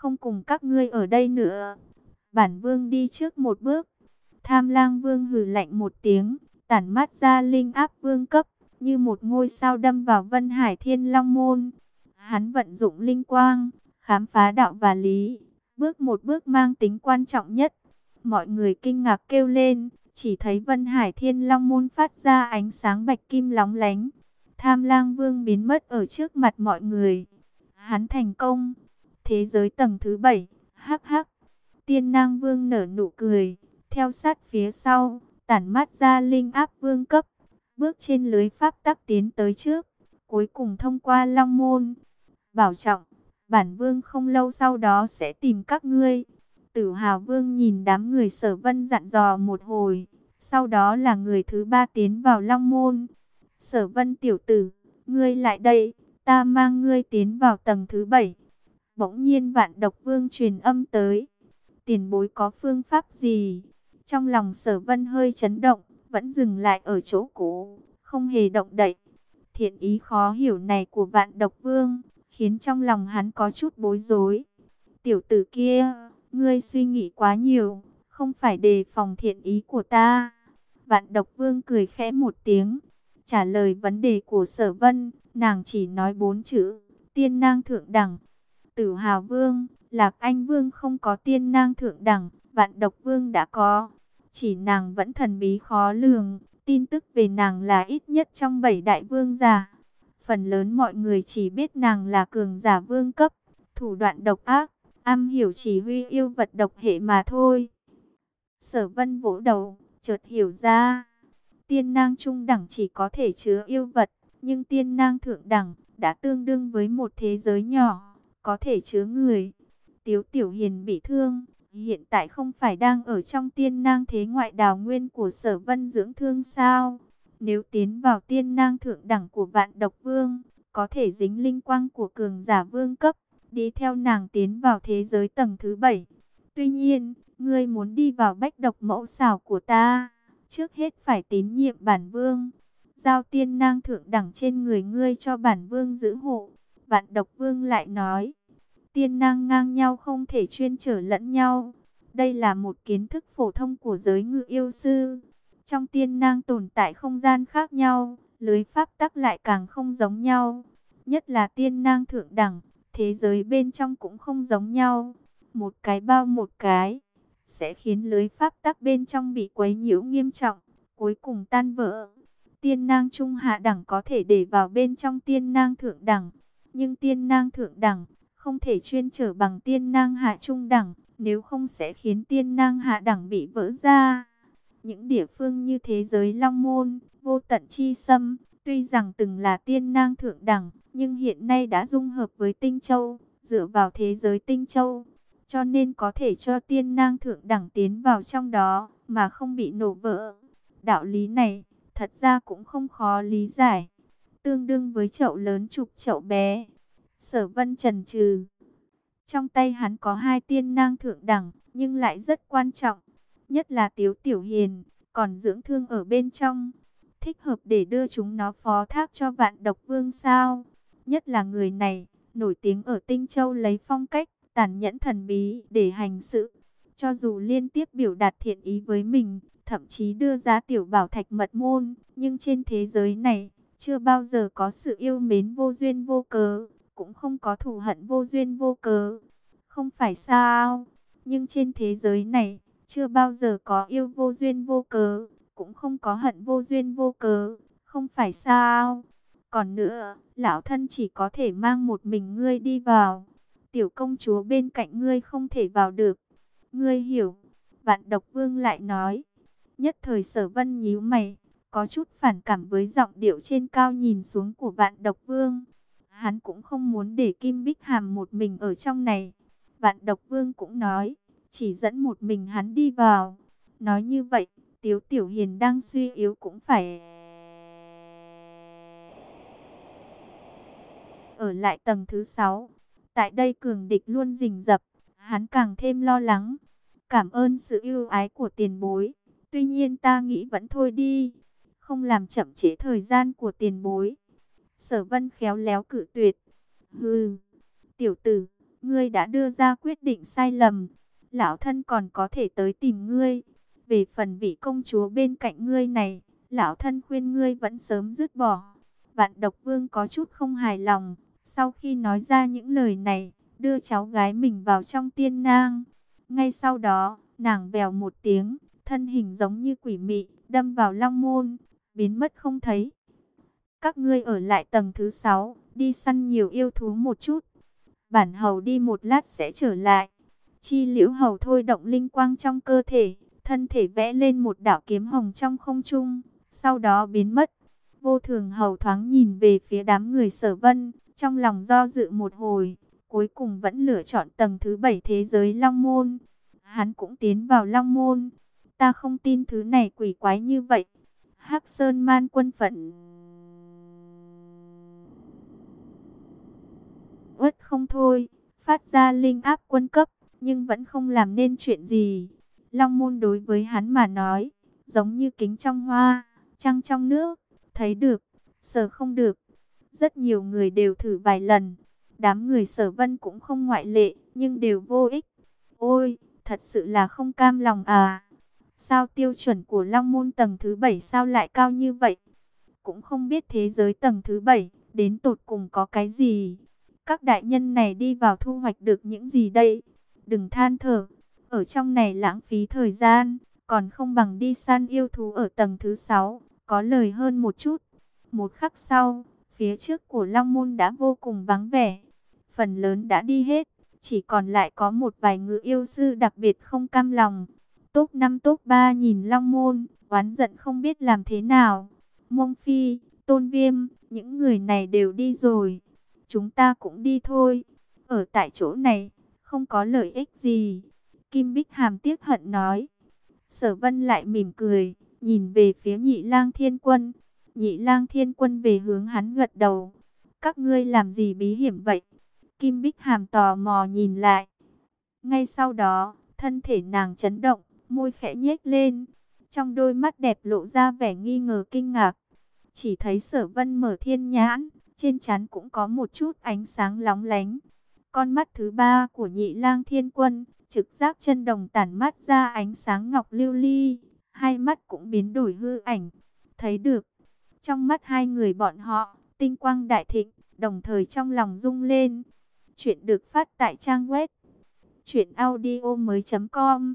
không cùng các ngươi ở đây nữa. Bản vương đi trước một bước. Tham lang vương hừ lạnh một tiếng, tản mắt ra linh áp vương cấp, như một ngôi sao đâm vào vân hải thiên long môn. Hắn vận dụng linh quang, khám phá đạo và lý, bước một bước mang tính quan trọng nhất. Mọi người kinh ngạc kêu lên, chỉ thấy vân hải thiên long môn phát ra ánh sáng bạch kim lóng lánh. Tham lang vương biến mất ở trước mặt mọi người. Hắn thành công. Thế giới tầng thứ bảy, hắc hắc. Tiên nang vương nở nụ cười, theo sát phía sau, tản mắt ra linh áp vương cấp, bước trên lưới pháp tắc tiến tới trước, cuối cùng thông qua long môn. Bảo trọng, bản vương không lâu sau đó sẽ tìm các ngươi. Tử hào vương nhìn đám người sở vân dặn dò một hồi, sau đó là người thứ ba tiến vào long môn. Sở vân tiểu tử, ngươi lại đây, ta mang ngươi tiến vào tầng thứ bảy. Bỗng nhiên vạn độc vương truyền âm tới. Tiền bối có phương pháp gì? Trong lòng sở vân hơi chấn động, vẫn dừng lại ở chỗ cũ, không hề động đậy. Thiện ý khó hiểu này của vạn độc vương, khiến trong lòng hắn có chút bối rối. Tiểu tử kia, ngươi suy nghĩ quá nhiều, không phải đề phòng thiện ý của ta. Vạn độc vương cười khẽ một tiếng, trả lời vấn đề của sở vân, nàng chỉ nói bốn chữ, tiên nang thượng đẳng. Tử hào vương, lạc anh vương không có tiên nang thượng đẳng, vạn độc vương đã có. Chỉ nàng vẫn thần bí khó lường, tin tức về nàng là ít nhất trong bảy đại vương giả. Phần lớn mọi người chỉ biết nàng là cường giả vương cấp, thủ đoạn độc ác, am hiểu chỉ huy yêu vật độc hệ mà thôi. Sở vân vỗ đầu, chợt hiểu ra. Tiên nang trung đẳng chỉ có thể chứa yêu vật, nhưng tiên nang thượng đẳng đã tương đương với một thế giới nhỏ, có thể chứa người. Tiếu Tiểu Hiền bị thương, hiện tại không phải đang ở trong tiên nang thế ngoại đào nguyên của sở vân dưỡng thương sao? Nếu tiến vào tiên nang thượng đẳng của vạn độc vương, có thể dính linh quang của cường giả vương cấp, đi theo nàng tiến vào thế giới tầng thứ bảy. Tuy nhiên, ngươi muốn đi vào bách độc mẫu xảo của ta, trước hết phải tín nhiệm bản vương. Giao tiên nang thượng đẳng trên người ngươi cho bản vương giữ hộ. Vạn độc vương lại nói, tiên năng ngang nhau không thể chuyên trở lẫn nhau. Đây là một kiến thức phổ thông của giới ngự yêu sư. Trong tiên năng tồn tại không gian khác nhau, lưới pháp tắc lại càng không giống nhau. Nhất là tiên năng thượng đẳng, thế giới bên trong cũng không giống nhau. Một cái bao một cái, sẽ khiến lưới pháp tắc bên trong bị quấy nhiễu nghiêm trọng, cuối cùng tan vỡ. Tiên năng trung hạ đẳng có thể để vào bên trong tiên năng thượng đẳng, nhưng tiên nang thượng đẳng không thể chuyên trở bằng tiên nang hạ trung đẳng, nếu không sẽ khiến tiên nang hạ đẳng bị vỡ ra. Những địa phương như thế giới Long Môn, vô tận chi xâm, tuy rằng từng là tiên nang thượng đẳng, nhưng hiện nay đã dung hợp với Tinh Châu, dựa vào thế giới Tinh Châu. Cho nên có thể cho tiên nang thượng đẳng tiến vào trong đó, mà không bị nổ vỡ. Đạo lý này, thật ra cũng không khó lý giải. Tương đương với chậu lớn chục chậu bé. Sở vân trần trừ. Trong tay hắn có hai tiên nang thượng đẳng, nhưng lại rất quan trọng. Nhất là tiếu tiểu hiền, còn dưỡng thương ở bên trong. Thích hợp để đưa chúng nó phó thác cho vạn độc vương sao. Nhất là người này, nổi tiếng ở Tinh Châu lấy phong cách, tàn nhẫn thần bí để hành sự. Cho dù liên tiếp biểu đạt thiện ý với mình, thậm chí đưa ra tiểu bảo thạch mật môn, nhưng trên thế giới này, chưa bao giờ có sự yêu mến vô duyên vô cớ, cũng không có thù hận vô duyên vô cớ. Không phải sao, nhưng trên thế giới này, chưa bao giờ có yêu vô duyên vô cớ, cũng không có hận vô duyên vô cớ, không phải sao. Còn nữa, lão thân chỉ có thể mang một mình ngươi đi vào. Tiểu công chúa bên cạnh ngươi không thể vào được. Ngươi hiểu. Vạn độc vương lại nói. Nhất thời sở vân nhíu mày. Có chút phản cảm với giọng điệu trên cao nhìn xuống của vạn độc vương. Hắn cũng không muốn để Kim Bích Hàm một mình ở trong này. Vạn độc vương cũng nói. Chỉ dẫn một mình hắn đi vào. Nói như vậy, Tiếu Tiểu Hiền đang suy yếu cũng phải... Ở lại tầng thứ 6, tại đây cường địch luôn rình rập, hắn càng thêm lo lắng. Cảm ơn sự yêu ái của tiền bối, tuy nhiên ta nghĩ vẫn thôi đi, không làm chậm trễ thời gian của tiền bối. Sở vân khéo léo cự tuyệt. Hừ, tiểu tử, ngươi đã đưa ra quyết định sai lầm. Lão thân còn có thể tới tìm ngươi. Về phần vị công chúa bên cạnh ngươi này, lão thân khuyên ngươi vẫn sớm dứt bỏ. Vạn độc vương có chút không hài lòng. Sau khi nói ra những lời này, đưa cháu gái mình vào trong tiên nang. Ngay sau đó, nàng vèo một tiếng, thân hình giống như quỷ mị, đâm vào long môn, biến mất không thấy. Các ngươi ở lại tầng thứ 6, đi săn nhiều yêu thú một chút. Bản hầu đi một lát sẽ trở lại. Chi liễu hầu thôi động linh quang trong cơ thể, thân thể vẽ lên một đạo kiếm hồng trong không trung, sau đó biến mất. Vô thường hầu thoáng nhìn về phía đám người sở vân, trong lòng do dự một hồi, cuối cùng vẫn lựa chọn tầng thứ 7 thế giới Long Môn. Hắn cũng tiến vào Long Môn. Ta không tin thứ này quỷ quái như vậy. Hắc Sơn Man quân phận. Uất không thôi, phát ra linh áp quân cấp, nhưng vẫn không làm nên chuyện gì. Long môn đối với hắn mà nói, giống như kính trong hoa, trăng trong nước, thấy được, sờ không được. Rất nhiều người đều thử vài lần, đám người sở vân cũng không ngoại lệ, nhưng đều vô ích. Ôi, thật sự là không cam lòng à. Sao tiêu chuẩn của Long Môn tầng thứ 7 sao lại cao như vậy? Cũng không biết thế giới tầng thứ 7, đến tột cùng có cái gì? Các đại nhân này đi vào thu hoạch được những gì đây? Đừng than thở, ở trong này lãng phí thời gian, còn không bằng đi săn yêu thú ở tầng thứ 6, có lời hơn một chút. Một khắc sau, phía trước của Long Môn đã vô cùng vắng vẻ, phần lớn đã đi hết, chỉ còn lại có một vài ngự yêu sư đặc biệt không cam lòng. Top 5 top 3 nhìn Long Môn, oán giận không biết làm thế nào. Mông Phi, Tôn Viêm, những người này đều đi rồi. Chúng ta cũng đi thôi. Ở tại chỗ này, không có lợi ích gì. Kim Bích Hàm tiếc hận nói. Sở Vân lại mỉm cười, nhìn về phía nhị lang thiên quân. Nhị lang thiên quân về hướng hắn gật đầu. Các ngươi làm gì bí hiểm vậy? Kim Bích Hàm tò mò nhìn lại. Ngay sau đó, thân thể nàng chấn động, môi khẽ nhếch lên. Trong đôi mắt đẹp lộ ra vẻ nghi ngờ kinh ngạc. Chỉ thấy sở vân mở thiên nhãn, trên trán cũng có một chút ánh sáng lóng lánh. Con mắt thứ ba của nhị lang thiên quân, trực giác chân đồng tản mắt ra ánh sáng ngọc lưu ly. Hai mắt cũng biến đổi hư ảnh. Thấy được, trong mắt hai người bọn họ, tinh quang đại thịnh, đồng thời trong lòng rung lên. Chuyện được phát tại trang web truyệnaudiomoi.com.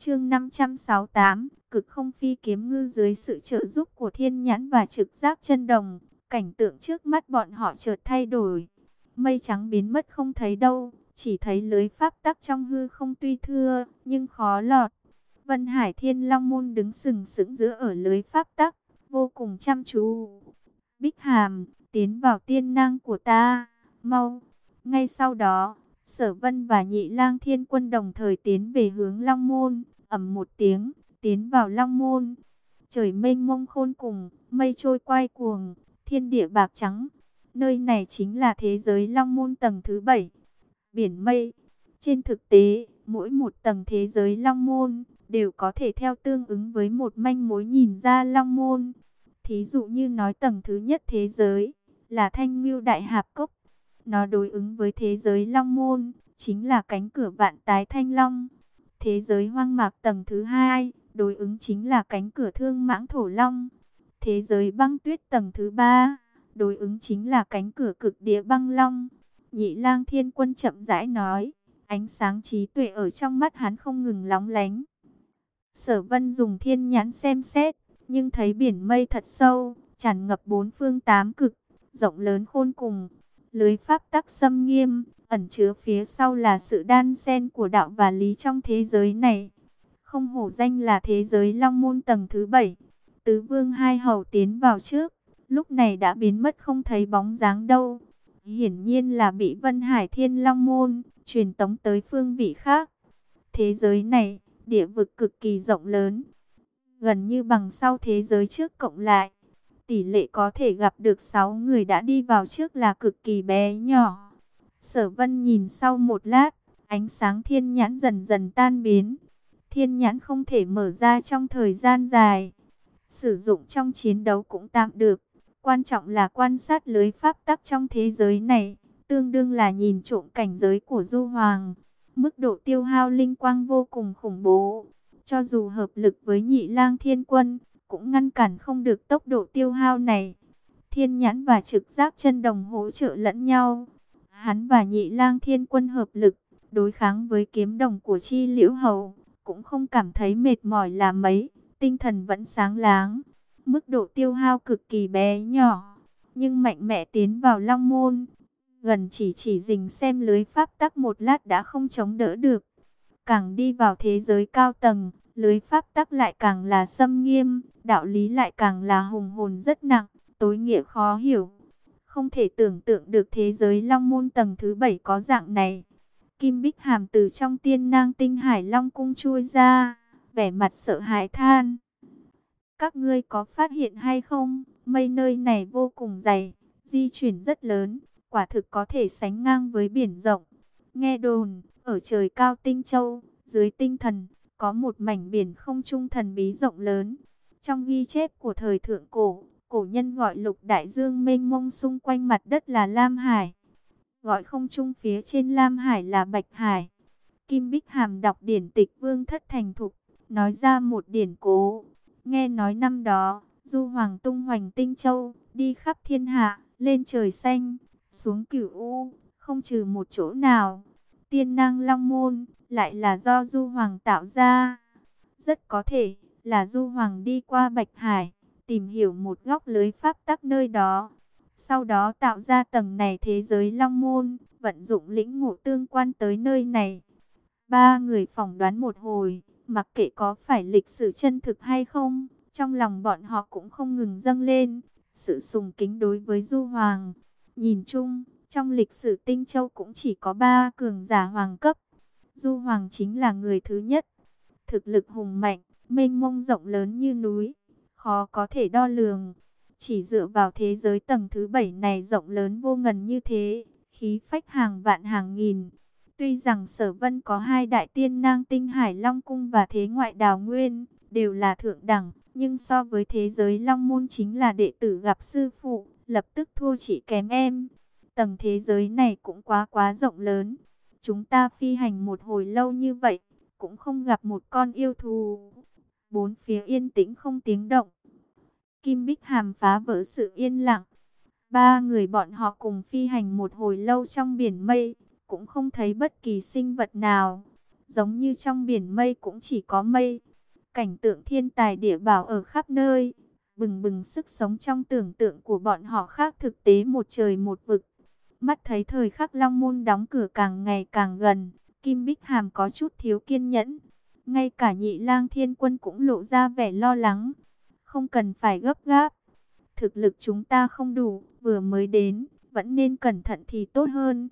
Chương 568, cực không phi kiếm ngư dưới sự trợ giúp của Thiên Nhãn và trực giác chân đồng, cảnh tượng trước mắt bọn họ chợt thay đổi. Mây trắng biến mất không thấy đâu, chỉ thấy lưới pháp tắc trong hư không tuy thưa, nhưng khó lọt. Vân Hải Thiên Long môn đứng sừng sững giữa ở lưới pháp tắc, vô cùng chăm chú. Bích Hàm, tiến vào tiên năng của ta, mau. Ngay sau đó, Sở Vân và Nhị Lang Thiên Quân đồng thời tiến về hướng Long Môn, ầm một tiếng, tiến vào Long Môn. Trời mênh mông khôn cùng, mây trôi quay cuồng, thiên địa bạc trắng. Nơi này chính là thế giới Long Môn tầng thứ bảy, biển mây. Trên thực tế, mỗi một tầng thế giới Long Môn đều có thể theo tương ứng với một manh mối nhìn ra Long Môn. Thí dụ như nói tầng thứ nhất thế giới là Thanh Ngưu Đại Hạp Cốc nó đối ứng với thế giới Long Môn, chính là cánh cửa vạn tái thanh long. Thế giới hoang mạc tầng thứ hai, đối ứng chính là cánh cửa thương mãng thổ long. Thế giới băng tuyết tầng thứ ba, đối ứng chính là cánh cửa cực địa băng long. Nhị lang thiên quân chậm rãi nói, ánh sáng trí tuệ ở trong mắt hắn không ngừng lóng lánh. Sở vân dùng thiên nhãn xem xét, nhưng thấy biển mây thật sâu, tràn ngập bốn phương tám cực, rộng lớn khôn cùng lưới pháp tắc xâm nghiêm, ẩn chứa phía sau là sự đan xen của đạo và lý trong thế giới này. Không hổ danh là thế giới long môn tầng thứ bảy. Tứ vương hai hầu tiến vào trước, lúc này đã biến mất không thấy bóng dáng đâu. Hiển nhiên là bị Vân Hải Thiên Long Môn truyền tống tới phương vị khác. Thế giới này, địa vực cực kỳ rộng lớn, gần như bằng sau thế giới trước cộng lại tỷ lệ có thể gặp được 6 người đã đi vào trước là cực kỳ bé nhỏ. Sở vân nhìn sau một lát, ánh sáng thiên nhãn dần dần tan biến. Thiên nhãn không thể mở ra trong thời gian dài. Sử dụng trong chiến đấu cũng tạm được. Quan trọng là quan sát lưới pháp tắc trong thế giới này. tương đương là nhìn trộm cảnh giới của Du Hoàng. Mức độ tiêu hao linh quang vô cùng khủng bố. Cho dù hợp lực với nhị lang thiên quân, cũng ngăn cản không được tốc độ tiêu hao này. Thiên nhãn và trực giác chân đồng hỗ trợ lẫn nhau. Hắn và nhị lang thiên quân hợp lực, đối kháng với kiếm đồng của chi liễu hầu, cũng không cảm thấy mệt mỏi là mấy, tinh thần vẫn sáng láng. Mức độ tiêu hao cực kỳ bé nhỏ, nhưng mạnh mẽ tiến vào long môn. Gần chỉ chỉ dình xem lưới pháp tắc một lát đã không chống đỡ được. Càng đi vào thế giới cao tầng, lưới pháp tắc lại càng là xâm nghiêm, đạo lý lại càng là hùng hồn rất nặng, tối nghĩa khó hiểu. Không thể tưởng tượng được thế giới long môn tầng thứ bảy có dạng này. Kim Bích Hàm từ trong tiên nang tinh hải long cung chui ra, vẻ mặt sợ hãi than. Các ngươi có phát hiện hay không, mây nơi này vô cùng dày, di chuyển rất lớn, quả thực có thể sánh ngang với biển rộng. Nghe đồn, ở trời cao tinh châu, dưới tinh thần, có một mảnh biển không trung thần bí rộng lớn. Trong ghi chép của thời thượng cổ, cổ nhân gọi lục đại dương mênh mông xung quanh mặt đất là Lam Hải. Gọi không trung phía trên Lam Hải là Bạch Hải. Kim Bích Hàm đọc điển tịch vương thất thành thục, nói ra một điển cố. Nghe nói năm đó, Du Hoàng tung hoành tinh châu, đi khắp thiên hạ, lên trời xanh, xuống cửu u, không trừ một chỗ nào. Tiên năng long môn, lại là do Du Hoàng tạo ra. Rất có thể là Du Hoàng đi qua Bạch Hải, tìm hiểu một góc lưới pháp tắc nơi đó. Sau đó tạo ra tầng này thế giới long môn, vận dụng lĩnh ngộ tương quan tới nơi này. Ba người phỏng đoán một hồi, mặc kệ có phải lịch sử chân thực hay không, trong lòng bọn họ cũng không ngừng dâng lên. Sự sùng kính đối với Du Hoàng, nhìn chung, trong lịch sử Tinh Châu cũng chỉ có ba cường giả hoàng cấp. Du Hoàng chính là người thứ nhất. Thực lực hùng mạnh, mênh mông rộng lớn như núi, khó có thể đo lường. Chỉ dựa vào thế giới tầng thứ bảy này rộng lớn vô ngần như thế, khí phách hàng vạn hàng nghìn. Tuy rằng sở vân có hai đại tiên nang tinh hải long cung và thế ngoại đào nguyên, đều là thượng đẳng, nhưng so với thế giới long môn chính là đệ tử gặp sư phụ, lập tức thua chỉ kém em. Tầng thế giới này cũng quá quá rộng lớn. Chúng ta phi hành một hồi lâu như vậy, cũng không gặp một con yêu thù. Bốn phía yên tĩnh không tiếng động. Kim Bích Hàm phá vỡ sự yên lặng. Ba người bọn họ cùng phi hành một hồi lâu trong biển mây, cũng không thấy bất kỳ sinh vật nào. Giống như trong biển mây cũng chỉ có mây. Cảnh tượng thiên tài địa bảo ở khắp nơi, bừng bừng sức sống trong tưởng tượng của bọn họ khác thực tế một trời một vực. Mắt thấy thời khắc Long Môn đóng cửa càng ngày càng gần, Kim Bích Hàm có chút thiếu kiên nhẫn. Ngay cả nhị lang thiên quân cũng lộ ra vẻ lo lắng. Không cần phải gấp gáp. Thực lực chúng ta không đủ, vừa mới đến, vẫn nên cẩn thận thì tốt hơn.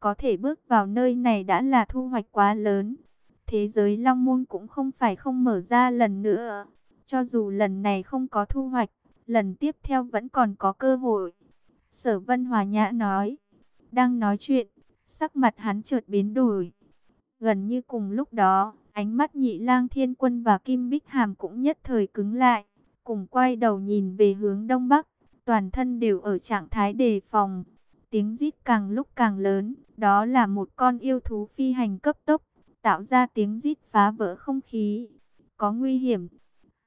Có thể bước vào nơi này đã là thu hoạch quá lớn. Thế giới Long Môn cũng không phải không mở ra lần nữa. Cho dù lần này không có thu hoạch, lần tiếp theo vẫn còn có cơ hội. Sở Vân Hòa Nhã nói. Đang nói chuyện, sắc mặt hắn chợt biến đổi. Gần như cùng lúc đó, ánh mắt nhị lang thiên quân và Kim Bích Hàm cũng nhất thời cứng lại, cùng quay đầu nhìn về hướng đông bắc, toàn thân đều ở trạng thái đề phòng. Tiếng rít càng lúc càng lớn, đó là một con yêu thú phi hành cấp tốc, tạo ra tiếng rít phá vỡ không khí. Có nguy hiểm.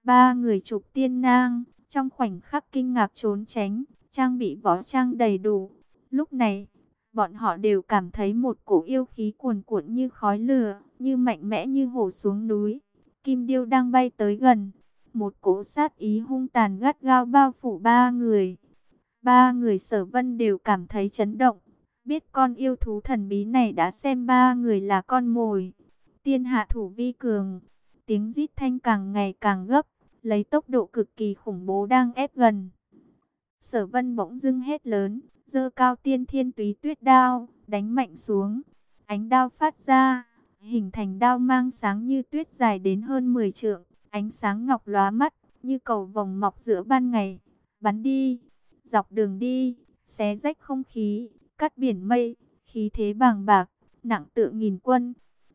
Ba người trục tiên nang, trong khoảnh khắc kinh ngạc trốn tránh, trang bị võ trang đầy đủ. Lúc này, bọn họ đều cảm thấy một cổ yêu khí cuồn cuộn như khói lửa, như mạnh mẽ như hổ xuống núi. Kim điêu đang bay tới gần, một cỗ sát ý hung tàn gắt gao bao phủ ba người. Ba người sở vân đều cảm thấy chấn động, biết con yêu thú thần bí này đã xem ba người là con mồi. Tiên hạ thủ vi cường, tiếng rít thanh càng ngày càng gấp, lấy tốc độ cực kỳ khủng bố đang ép gần. Sở vân bỗng dưng hét lớn, dơ cao tiên thiên túy tuyết đao, đánh mạnh xuống. Ánh đao phát ra, hình thành đao mang sáng như tuyết dài đến hơn 10 trượng, ánh sáng ngọc lóa mắt, như cầu vòng mọc giữa ban ngày. Bắn đi, dọc đường đi, xé rách không khí, cắt biển mây, khí thế bàng bạc, nặng tự nghìn quân.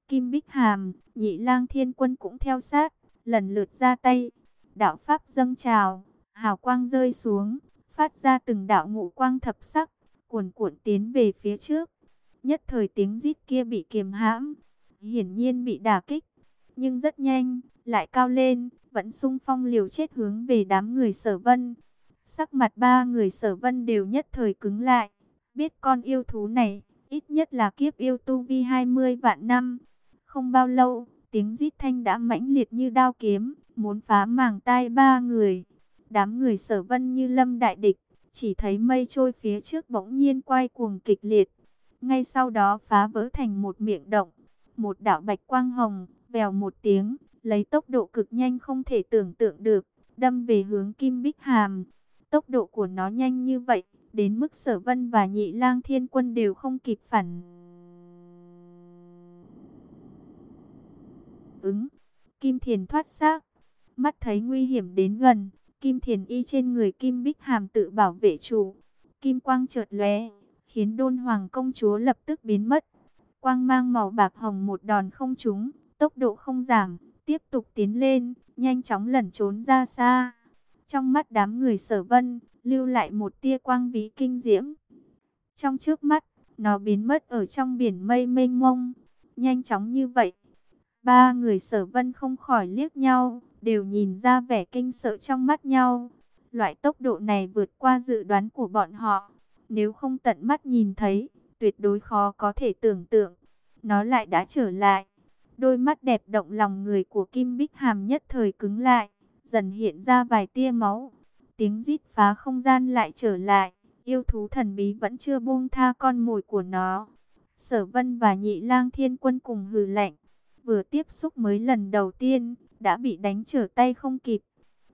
Kim Bích Hàm, Nhị Lang Thiên Quân cũng theo sát, lần lượt ra tay. Đạo pháp dâng trào, hào quang rơi xuống, phát ra từng đạo ngũ quang thập sắc, cuồn cuộn tiến về phía trước. Nhất thời tiếng rít kia bị kiềm hãm, hiển nhiên bị đả kích, nhưng rất nhanh, lại cao lên, vẫn sung phong liều chết hướng về đám người sở vân. Sắc mặt ba người sở vân đều nhất thời cứng lại, biết con yêu thú này, ít nhất là kiếp yêu tu vi 20 vạn năm. Không bao lâu, tiếng rít thanh đã mãnh liệt như đao kiếm, muốn phá màng tai ba người. Đám người sở vân như lâm đại địch, chỉ thấy mây trôi phía trước bỗng nhiên quay cuồng kịch liệt. Ngay sau đó phá vỡ thành một miệng động, một đạo bạch quang hồng, vèo một tiếng, lấy tốc độ cực nhanh không thể tưởng tượng được, đâm về hướng Kim Bích Hàm. Tốc độ của nó nhanh như vậy, đến mức sở vân và nhị lang thiên quân đều không kịp phản. Ứng, Kim Thiền thoát xác, mắt thấy nguy hiểm đến gần, Kim Thiền y trên người Kim Bích Hàm tự bảo vệ chủ. Kim quang chợt lóe, khiến đôn hoàng công chúa lập tức biến mất. Quang mang màu bạc hồng một đòn không trúng, tốc độ không giảm, tiếp tục tiến lên, nhanh chóng lẩn trốn ra xa. Trong mắt đám người sở vân, lưu lại một tia quang ví kinh diễm. Trong trước mắt, nó biến mất ở trong biển mây mênh mông, nhanh chóng như vậy. Ba người sở vân không khỏi liếc nhau, đều nhìn ra vẻ kinh sợ trong mắt nhau. Loại tốc độ này vượt qua dự đoán của bọn họ. Nếu không tận mắt nhìn thấy, tuyệt đối khó có thể tưởng tượng. Nó lại đã trở lại. Đôi mắt đẹp động lòng người của Kim Bích Hàm nhất thời cứng lại, dần hiện ra vài tia máu. Tiếng rít phá không gian lại trở lại, yêu thú thần bí vẫn chưa buông tha con mồi của nó. Sở Vân và Nhị Lang Thiên Quân cùng hừ lạnh, vừa tiếp xúc mới lần đầu tiên, đã bị đánh trở tay không kịp.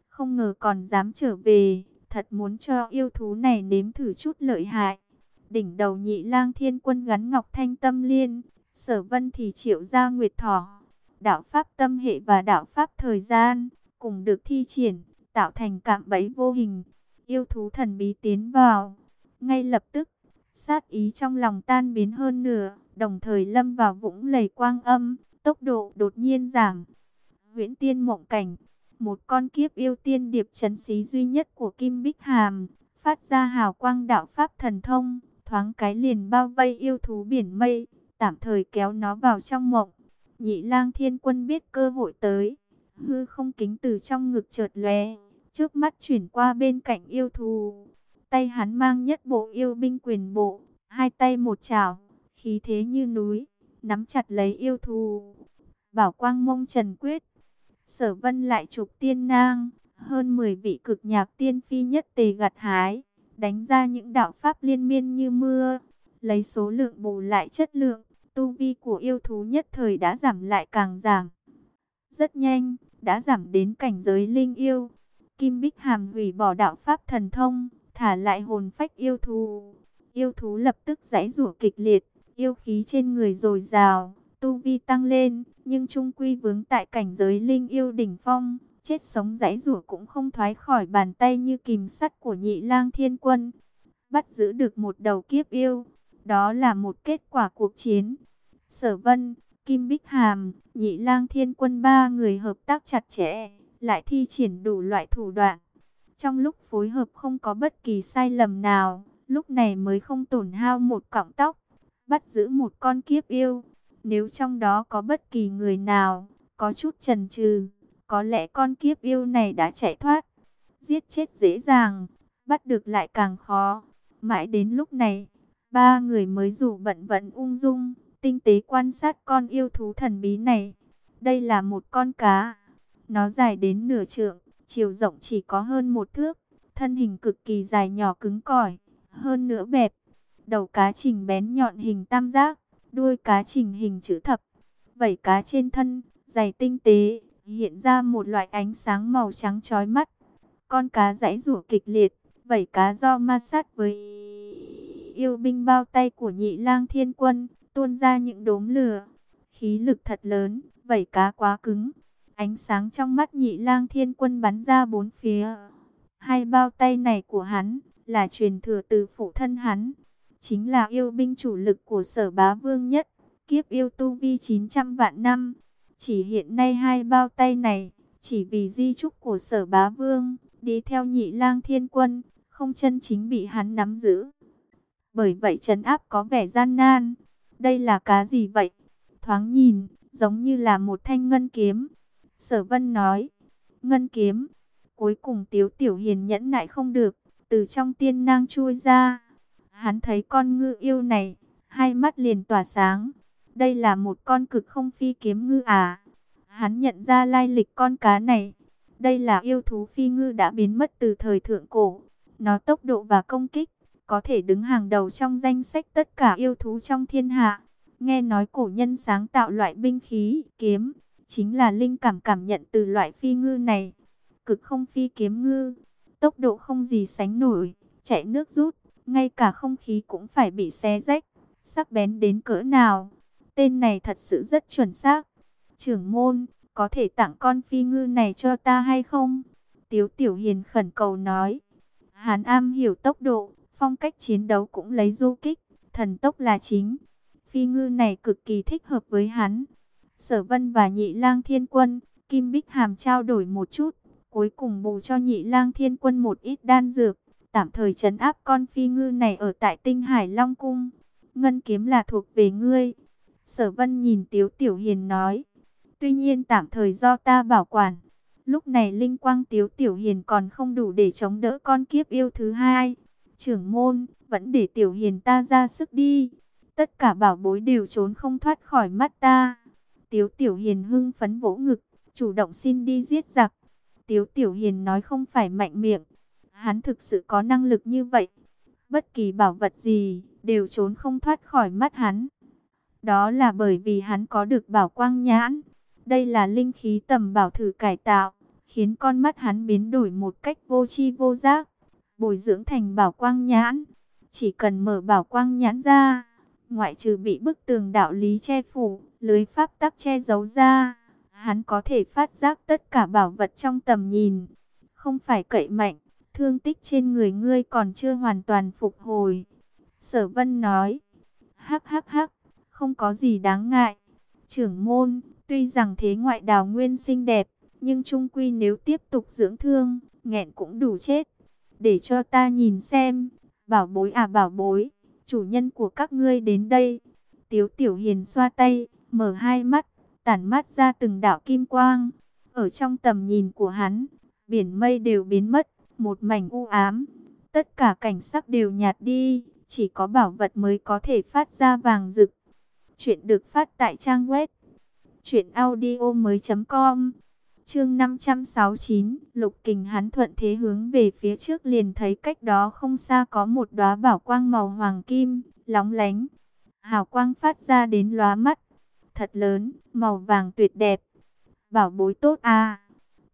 Không ngờ còn dám trở về, thật muốn cho yêu thú này nếm thử chút lợi hại. Đỉnh đầu Nhị Lang Thiên Quân gắn ngọc thanh tâm liên, Sở Vân thì triệu ra nguyệt thỏ, đạo pháp tâm hệ và đạo pháp thời gian, cùng được thi triển, tạo thành cạm bẫy vô hình. Yêu thú thần bí tiến vào, ngay lập tức, sát ý trong lòng tan biến hơn nửa, đồng thời lâm vào vũng lầy quang âm, tốc độ đột nhiên giảm. Huyễn Tiên Mộng Cảnh, một con kiếp yêu tiên điệp chấn xí duy nhất của Kim Bích Hàm, phát ra hào quang đạo pháp thần thông, thoáng cái liền bao vây yêu thú biển mây tạm thời kéo nó vào trong mộng. Nhị lang thiên quân biết cơ hội tới, hư không kính từ trong ngực chợt lóe, trước mắt chuyển qua bên cạnh yêu thú Tay hắn mang nhất bộ yêu binh quyền bộ, hai tay một chảo, khí thế như núi, nắm chặt lấy yêu thù. Bảo quang mông trần quyết, sở vân lại chụp tiên nang, hơn 10 vị cực nhạc tiên phi nhất tề gặt hái, đánh ra những đạo pháp liên miên như mưa, lấy số lượng bù lại chất lượng, tu vi của yêu thú nhất thời đã giảm lại càng giảm. Rất nhanh, đã giảm đến cảnh giới linh yêu. Kim Bích Hàm hủy bỏ đạo pháp thần thông, thả lại hồn phách yêu thú. Yêu thú lập tức giãy rủa kịch liệt, yêu khí trên người dồi dào, tu vi tăng lên, nhưng trung quy vướng tại cảnh giới linh yêu đỉnh phong, chết sống dãy rủa cũng không thoái khỏi bàn tay như kìm sắt của Nhị Lang Thiên Quân. Bắt giữ được một đầu kiếp yêu, đó là một kết quả cuộc chiến. Sở Vân, Kim Bích Hàm, Nhị Lang Thiên Quân ba người hợp tác chặt chẽ, lại thi triển đủ loại thủ đoạn. Trong lúc phối hợp không có bất kỳ sai lầm nào, lúc này mới không tổn hao một cọng tóc, bắt giữ một con kiếp yêu. Nếu trong đó có bất kỳ người nào, có chút chần chừ, có lẽ con kiếp yêu này đã chạy thoát. Giết chết dễ dàng, bắt được lại càng khó. Mãi đến lúc này, Ba người mới dù bận vẫn ung dung, tinh tế quan sát con yêu thú thần bí này. Đây là một con cá. Nó dài đến nửa trượng, chiều rộng chỉ có hơn một thước. Thân hình cực kỳ dài nhỏ cứng cỏi, hơn nữa bẹp. Đầu cá trình bén nhọn hình tam giác, đuôi cá trình hình chữ thập. Vảy cá trên thân, dày tinh tế, hiện ra một loại ánh sáng màu trắng chói mắt. Con cá giãy rủa kịch liệt, vảy cá do ma sát với yêu binh bao tay của nhị lang thiên quân, tuôn ra những đốm lửa. Khí lực thật lớn, vảy cá quá cứng. Ánh sáng trong mắt nhị lang thiên quân bắn ra bốn phía. Hai bao tay này của hắn, là truyền thừa từ phụ thân hắn. Chính là yêu binh chủ lực của sở bá vương nhất, kiếp yêu tu vi 900 vạn năm. Chỉ hiện nay hai bao tay này, chỉ vì di trúc của sở bá vương, đi theo nhị lang thiên quân, không chân chính bị hắn nắm giữ. Bởi vậy trấn áp có vẻ gian nan. Đây là cá gì vậy? Thoáng nhìn, giống như là một thanh ngân kiếm. Sở Vân nói, ngân kiếm. Cuối cùng Tiếu Tiểu Hiền nhẫn nại không được, từ trong tiên nang chui ra. Hắn thấy con ngư yêu này, hai mắt liền tỏa sáng. Đây là một con cực không phi kiếm ngư à. Hắn nhận ra lai lịch con cá này. Đây là yêu thú phi ngư đã biến mất từ thời thượng cổ. Nó tốc độ và công kích, có thể đứng hàng đầu trong danh sách tất cả yêu thú trong thiên hạ. Nghe nói cổ nhân sáng tạo loại binh khí, kiếm, chính là linh cảm cảm nhận từ loại phi ngư này. Cực không phi kiếm ngư, tốc độ không gì sánh nổi, chạy nước rút, ngay cả không khí cũng phải bị xé rách, sắc bén đến cỡ nào. Tên này thật sự rất chuẩn xác. Trưởng môn, có thể tặng con phi ngư này cho ta hay không? Tiếu Tiểu Hiền khẩn cầu nói. Hán am hiểu tốc độ, phong cách chiến đấu cũng lấy du kích, thần tốc là chính. Phi ngư này cực kỳ thích hợp với hắn. Sở Vân và Nhị Lang Thiên Quân, Kim Bích Hàm trao đổi một chút, cuối cùng bù cho Nhị Lang Thiên Quân một ít đan dược, tạm thời trấn áp con phi ngư này ở tại Tinh Hải Long Cung. Ngân kiếm là thuộc về ngươi. Sở Vân nhìn Tiếu Tiểu Hiền nói, tuy nhiên tạm thời do ta bảo quản. Lúc này linh quang Tiếu Tiểu Hiền còn không đủ để chống đỡ con kiếp yêu thứ hai. Trưởng môn, vẫn để Tiểu Hiền ta ra sức đi. Tất cả bảo bối đều trốn không thoát khỏi mắt ta. Tiếu Tiểu Hiền hưng phấn vỗ ngực, chủ động xin đi giết giặc. Tiếu Tiểu Hiền nói không phải mạnh miệng. Hắn thực sự có năng lực như vậy. Bất kỳ bảo vật gì, đều trốn không thoát khỏi mắt hắn. Đó là bởi vì hắn có được bảo quang nhãn. Đây là linh khí tầm bảo thử cải tạo, khiến con mắt hắn biến đổi một cách vô tri vô giác, bồi dưỡng thành bảo quang nhãn. Chỉ cần mở bảo quang nhãn ra, ngoại trừ bị bức tường đạo lý che phủ, lưới pháp tắc che giấu ra, hắn có thể phát giác tất cả bảo vật trong tầm nhìn. Không phải cậy mạnh, thương tích trên người ngươi còn chưa hoàn toàn phục hồi. Sở Vân nói, hắc hắc hắc, không có gì đáng ngại. Trưởng môn, tuy rằng thế ngoại đào nguyên xinh đẹp, nhưng trung quy nếu tiếp tục dưỡng thương, nghẹn cũng đủ chết. Để cho ta nhìn xem, bảo bối à bảo bối, chủ nhân của các ngươi đến đây. Tiếu Tiểu Hiền xoa tay, mở hai mắt, tản mắt ra từng đạo kim quang. Ở trong tầm nhìn của hắn, biển mây đều biến mất, một mảnh u ám. Tất cả cảnh sắc đều nhạt đi, chỉ có bảo vật mới có thể phát ra vàng rực. Chuyện được phát tại trang web truyệnaudiomoi.com. Chương 569, Lục Kình hắn thuận thế hướng về phía trước liền thấy cách đó không xa có một đóa bảo quang màu hoàng kim, lóng lánh. Hào quang phát ra đến lóa mắt, thật lớn, màu vàng tuyệt đẹp. Bảo bối tốt à.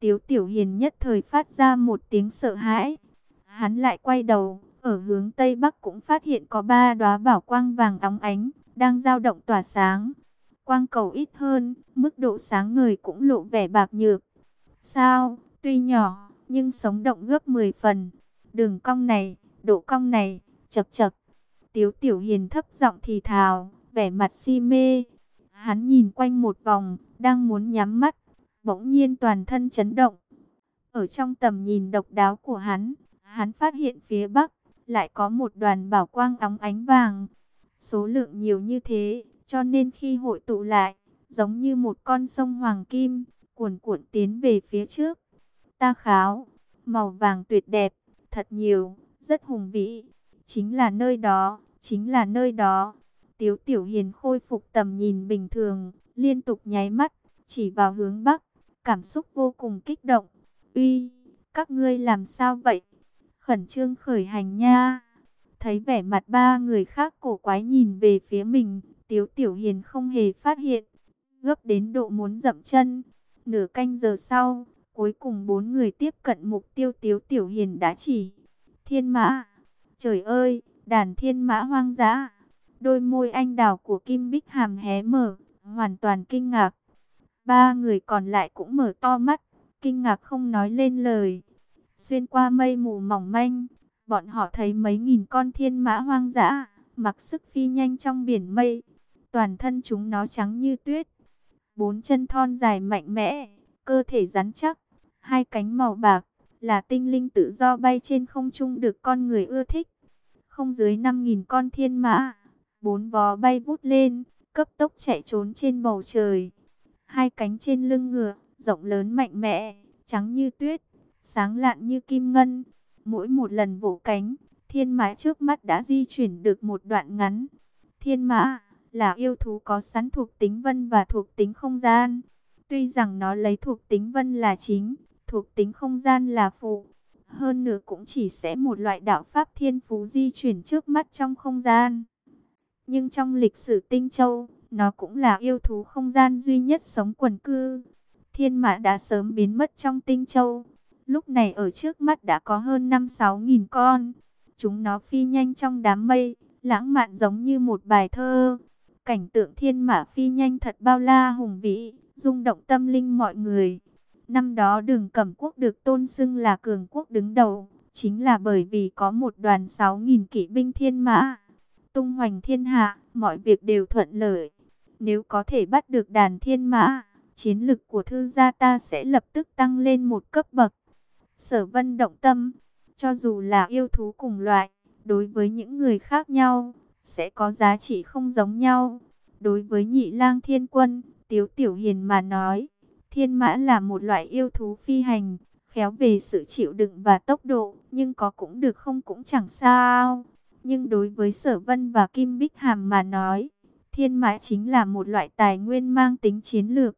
Tiếu Tiểu Hiền nhất thời phát ra một tiếng sợ hãi. Hắn lại quay đầu, ở hướng tây bắc cũng phát hiện có ba đóa bảo quang vàng óng ánh, đang dao động tỏa sáng. Quang cầu ít hơn, mức độ sáng người cũng lộ vẻ bạc nhược. Sao, tuy nhỏ, nhưng sống động gấp 10 phần. Đường cong này, độ cong này, chật chật. Tiếu Tiểu Hiền thấp giọng thì thào, vẻ mặt si mê. Hắn nhìn quanh một vòng, đang muốn nhắm mắt, bỗng nhiên toàn thân chấn động. Ở trong tầm nhìn độc đáo của hắn, hắn phát hiện phía bắc, lại có một đoàn bảo quang óng ánh vàng. Số lượng nhiều như thế, cho nên khi hội tụ lại, giống như một con sông hoàng kim, cuồn cuộn tiến về phía trước. Ta kháo, màu vàng tuyệt đẹp, thật nhiều, rất hùng vĩ. Chính là nơi đó, chính là nơi đó. Tiếu Tiểu Hiền khôi phục tầm nhìn bình thường, liên tục nháy mắt, chỉ vào hướng Bắc, cảm xúc vô cùng kích động. Uy, các ngươi làm sao vậy? Khẩn trương khởi hành nha. Thấy vẻ mặt ba người khác cổ quái nhìn về phía mình, Tiếu Tiểu Hiền không hề phát hiện, gấp đến độ muốn dậm chân. Nửa canh giờ sau, cuối cùng bốn người tiếp cận mục tiêu Tiếu Tiểu Hiền đã chỉ. Thiên mã, trời ơi, đàn thiên mã hoang dã. Đôi môi anh đào của Kim Bích Hàm hé mở, hoàn toàn kinh ngạc. Ba người còn lại cũng mở to mắt, kinh ngạc không nói lên lời. Xuyên qua mây mù mỏng manh, bọn họ thấy mấy nghìn con thiên mã hoang dã, mặc sức phi nhanh trong biển mây. Toàn thân chúng nó trắng như tuyết, bốn chân thon dài mạnh mẽ, cơ thể rắn chắc, hai cánh màu bạc, là tinh linh tự do bay trên không trung được con người ưa thích. không dưới 5.000 con thiên mã, bốn vó bay vút lên, cấp tốc chạy trốn trên bầu trời. Hai cánh trên lưng ngựa, rộng lớn mạnh mẽ, trắng như tuyết, sáng lạn như kim ngân. Mỗi một lần vỗ cánh, thiên mã trước mắt đã di chuyển được một đoạn ngắn. Thiên mã là yêu thú có sẵn thuộc tính vân và thuộc tính không gian. Tuy rằng nó lấy thuộc tính vân là chính, thuộc tính không gian là phụ. Hơn nữa cũng chỉ sẽ một loại đạo pháp thiên phú di chuyển trước mắt trong không gian. Nhưng trong lịch sử Tinh Châu, nó cũng là yêu thú không gian duy nhất sống quần cư. Thiên mã đã sớm biến mất trong Tinh Châu. Lúc này ở trước mắt đã có hơn 5-6 nghìn con. Chúng nó phi nhanh trong đám mây, lãng mạn giống như một bài thơ. Cảnh tượng thiên mã phi nhanh thật bao la hùng vĩ, rung động tâm linh mọi người. Năm đó đường cẩm quốc được tôn xưng là cường quốc đứng đầu, chính là bởi vì có một đoàn 6.000 kỵ binh thiên mã. Tung hoành thiên hạ, mọi việc đều thuận lợi. Nếu có thể bắt được đàn thiên mã, chiến lực của thư gia ta sẽ lập tức tăng lên một cấp bậc. Sở vân động tâm, cho dù là yêu thú cùng loại, đối với những người khác nhau, sẽ có giá trị không giống nhau. Đối với nhị lang thiên quân, tiếu tiểu hiền mà nói, thiên mã là một loại yêu thú phi hành, khéo về sự chịu đựng và tốc độ, nhưng có cũng được không cũng chẳng sao. Nhưng đối với sở vân và kim bích hàm mà nói, thiên mã chính là một loại tài nguyên mang tính chiến lược.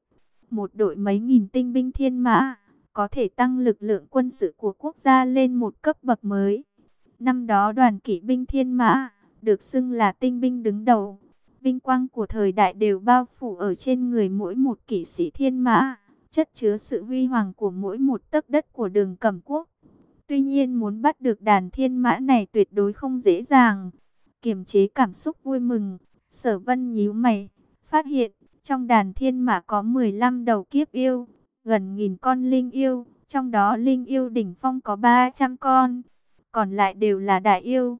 Một đội mấy nghìn tinh binh thiên mã, có thể tăng lực lượng quân sự của quốc gia lên một cấp bậc mới. Năm đó đoàn kỵ binh thiên mã, được xưng là tinh binh đứng đầu. Vinh quang của thời đại đều bao phủ ở trên người mỗi một kỵ sĩ thiên mã, chất chứa sự huy hoàng của mỗi một tấc đất của đường cẩm quốc. Tuy nhiên muốn bắt được đàn thiên mã này tuyệt đối không dễ dàng. Kiềm chế cảm xúc vui mừng, sở vân nhíu mày, phát hiện trong đàn thiên mã có 15 đầu kiếp yêu, gần nghìn con linh yêu, trong đó linh yêu đỉnh phong có 300 con, còn lại đều là đại yêu.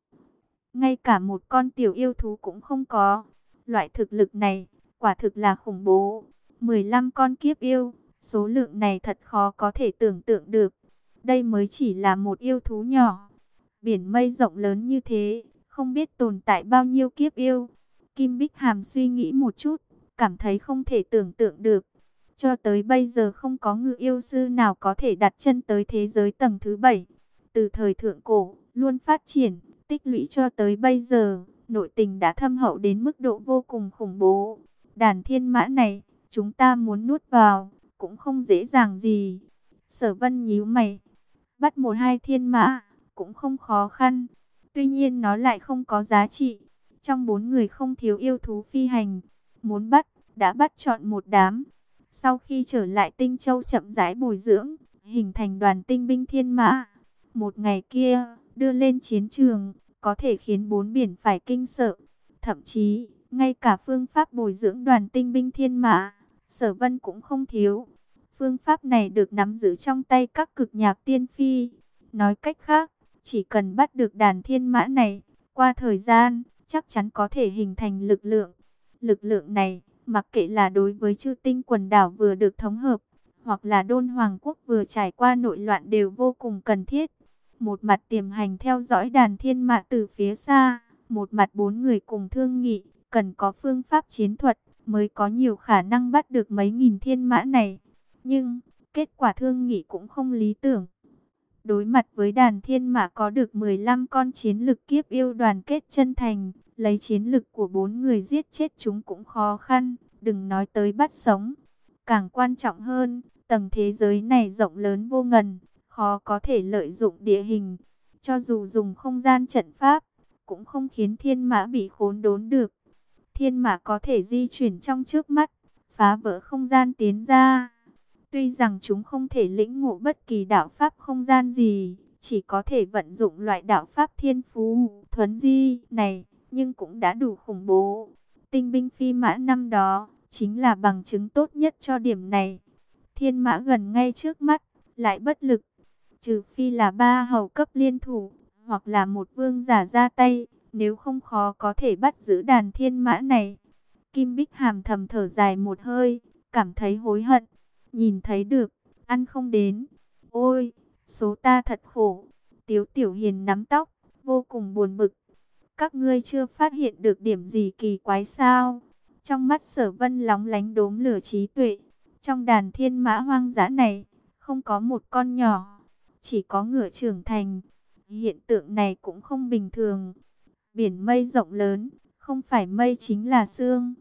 Ngay cả một con tiểu yêu thú cũng không có. Loại thực lực này, quả thực là khủng bố. 15 con kiếp yêu, số lượng này thật khó có thể tưởng tượng được. Đây mới chỉ là một yêu thú nhỏ. Biển mây rộng lớn như thế, không biết tồn tại bao nhiêu kiếp yêu. Kim Bích Hàm suy nghĩ một chút, cảm thấy không thể tưởng tượng được. Cho tới bây giờ không có ngự yêu sư nào có thể đặt chân tới thế giới tầng thứ bảy. Từ thời thượng cổ, luôn phát triển, tích lũy cho tới bây giờ, nội tình đã thâm hậu đến mức độ vô cùng khủng bố. Đàn thiên mã này, chúng ta muốn nuốt vào, cũng không dễ dàng gì. Sở vân nhíu mày, bắt một hai thiên mã, cũng không khó khăn. Tuy nhiên nó lại không có giá trị. Trong bốn người không thiếu yêu thú phi hành, muốn bắt, đã bắt chọn một đám. Sau khi trở lại Tinh Châu chậm rãi bồi dưỡng, hình thành đoàn tinh binh thiên mã. Một ngày kia, đưa lên chiến trường, có thể khiến bốn biển phải kinh sợ. Thậm chí, ngay cả phương pháp bồi dưỡng đoàn tinh binh thiên mã, sở vân cũng không thiếu. Phương pháp này được nắm giữ trong tay các cực nhạc tiên phi. Nói cách khác, chỉ cần bắt được đàn thiên mã này, qua thời gian, chắc chắn có thể hình thành lực lượng. Lực lượng này, mặc kệ là đối với chư tinh quần đảo vừa được thống hợp, hoặc là đôn hoàng quốc vừa trải qua nội loạn đều vô cùng cần thiết. Một mặt tiềm hành theo dõi đàn thiên mã từ phía xa, một mặt bốn người cùng thương nghị, cần có phương pháp chiến thuật, mới có nhiều khả năng bắt được mấy nghìn thiên mã này. Nhưng, kết quả thương nghị cũng không lý tưởng. Đối mặt với đàn thiên mã có được 15 con chiến lực kiếp yêu đoàn kết chân thành, lấy chiến lực của bốn người giết chết chúng cũng khó khăn, đừng nói tới bắt sống. Càng quan trọng hơn, tầng thế giới này rộng lớn vô ngần, khó có thể lợi dụng địa hình. Cho dù dùng không gian trận pháp, cũng không khiến thiên mã bị khốn đốn được. Thiên mã có thể di chuyển trong trước mắt, phá vỡ không gian tiến ra. Tuy rằng chúng không thể lĩnh ngộ bất kỳ đạo pháp không gian gì, chỉ có thể vận dụng loại đạo pháp thiên phú, thuấn di này, nhưng cũng đã đủ khủng bố. Tinh binh phi mã năm đó, chính là bằng chứng tốt nhất cho điểm này. Thiên mã gần ngay trước mắt, lại bất lực. Trừ phi là ba hầu cấp liên thủ, hoặc là một vương giả ra tay, nếu không khó có thể bắt giữ đàn thiên mã này. Kim Bích Hàm thầm thở dài một hơi, cảm thấy hối hận. Nhìn thấy được, ăn không đến. Ôi, số ta thật khổ. Tiếu Tiểu Hiền nắm tóc, vô cùng buồn bực. Các ngươi chưa phát hiện được điểm gì kỳ quái sao? Trong mắt sở vân lóng lánh đốm lửa trí tuệ. Trong đàn thiên mã hoang dã này, không có một con nhỏ, chỉ có ngựa trưởng thành. Hiện tượng này cũng không bình thường. Biển mây rộng lớn, không phải mây chính là xương.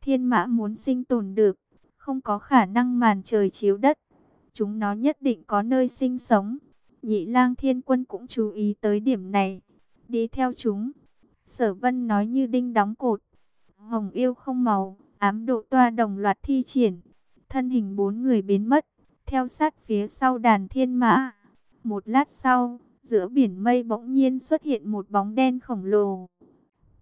Thiên mã muốn sinh tồn được, không có khả năng màn trời chiếu đất. Chúng nó nhất định có nơi sinh sống. Nhị lang thiên quân cũng chú ý tới điểm này. Đi theo chúng. Sở vân nói như đinh đóng cột. Hồng yêu không màu, ám độ toa đồng loạt thi triển. Thân hình bốn người biến mất, theo sát phía sau đàn thiên mã. Một lát sau, giữa biển mây bỗng nhiên xuất hiện một bóng đen khổng lồ.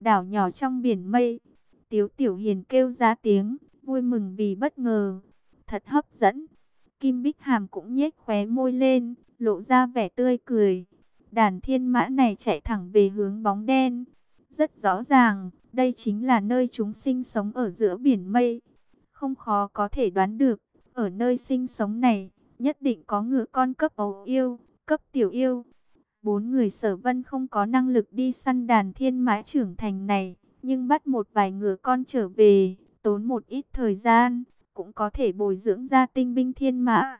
Đảo nhỏ trong biển mây, Tiếu Tiểu Hiền kêu ra tiếng, vui mừng vì bất ngờ. Thật hấp dẫn. Kim Bích Hàm cũng nhếch khóe môi lên, lộ ra vẻ tươi cười. Đàn thiên mã này chạy thẳng về hướng bóng đen. Rất rõ ràng, đây chính là nơi chúng sinh sống ở giữa biển mây. Không khó có thể đoán được, ở nơi sinh sống này, nhất định có ngựa con cấp ấu yêu, cấp tiểu yêu. Bốn người sở vân không có năng lực đi săn đàn thiên mã trưởng thành này, nhưng bắt một vài ngựa con trở về, tốn một ít thời gian, cũng có thể bồi dưỡng ra tinh binh thiên mã.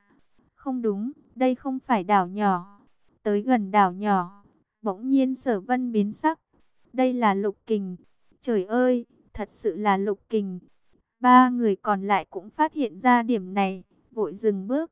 Không đúng, đây không phải đảo nhỏ. Tới gần đảo nhỏ, bỗng nhiên sở vân biến sắc. Đây là lục kình. Trời ơi, thật sự là lục kình. Ba người còn lại cũng phát hiện ra điểm này, vội dừng bước.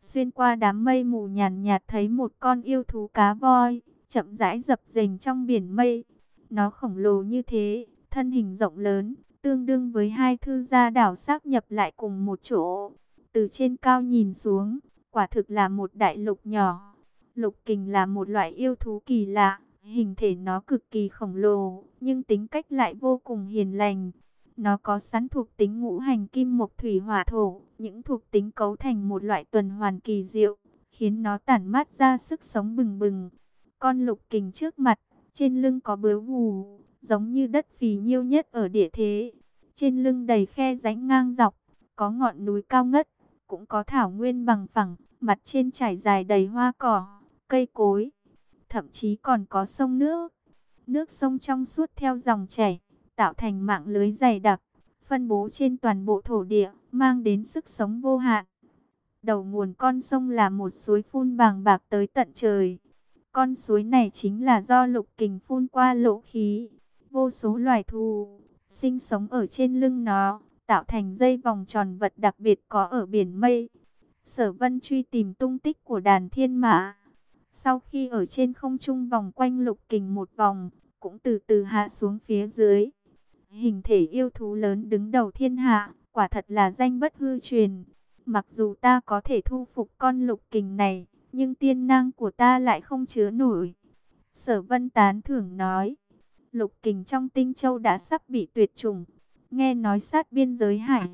Xuyên qua đám mây mù nhàn nhạt thấy một con yêu thú cá voi, chậm rãi dập dềnh trong biển mây. Nó khổng lồ như thế, thân hình rộng lớn, tương đương với hai thư gia đảo xác nhập lại cùng một chỗ. Từ trên cao nhìn xuống, quả thực là một đại lục nhỏ. Lục kình là một loại yêu thú kỳ lạ, hình thể nó cực kỳ khổng lồ, nhưng tính cách lại vô cùng hiền lành. Nó có sẵn thuộc tính ngũ hành kim mộc thủy hỏa thổ, những thuộc tính cấu thành một loại tuần hoàn kỳ diệu, khiến nó tản mát ra sức sống bừng bừng. Con lục kình trước mặt, trên lưng có bướu vù, giống như đất phì nhiêu nhất ở địa thế. Trên lưng đầy khe rãnh ngang dọc, có ngọn núi cao ngất, cũng có thảo nguyên bằng phẳng, mặt trên trải dài đầy hoa cỏ, cây cối, thậm chí còn có sông nước. Nước sông trong suốt theo dòng chảy, tạo thành mạng lưới dày đặc, phân bố trên toàn bộ thổ địa, mang đến sức sống vô hạn. Đầu nguồn con sông là một suối phun vàng bạc tới tận trời. Con suối này chính là do lục kình phun qua lỗ khí. Vô số loài thú sinh sống ở trên lưng nó, tạo thành dây vòng tròn vật đặc biệt có ở biển mây. Sở vân truy tìm tung tích của đàn thiên mã. Sau khi ở trên không trung vòng quanh lục kình một vòng, cũng từ từ hạ xuống phía dưới. Hình thể yêu thú lớn đứng đầu thiên hạ, quả thật là danh bất hư truyền. Mặc dù ta có thể thu phục con lục kình này, nhưng tiên năng của ta lại không chứa nổi. Sở vân tán thưởng nói, lục kình trong tinh châu đã sắp bị tuyệt chủng. Nghe nói sát biên giới hải,